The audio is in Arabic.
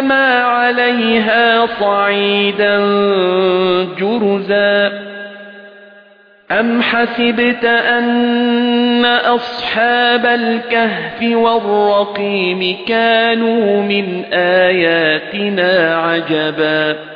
مَا عَلَيْهَا صَعِيدًا جُرُزًا. أَمْ حَسِبْتَ أَنَّ أَصْحَابَ الْكَهْفِ وَالرَّقِيمِ كَانُوا مِنْ آيَاتِنَا عَجَبًا؟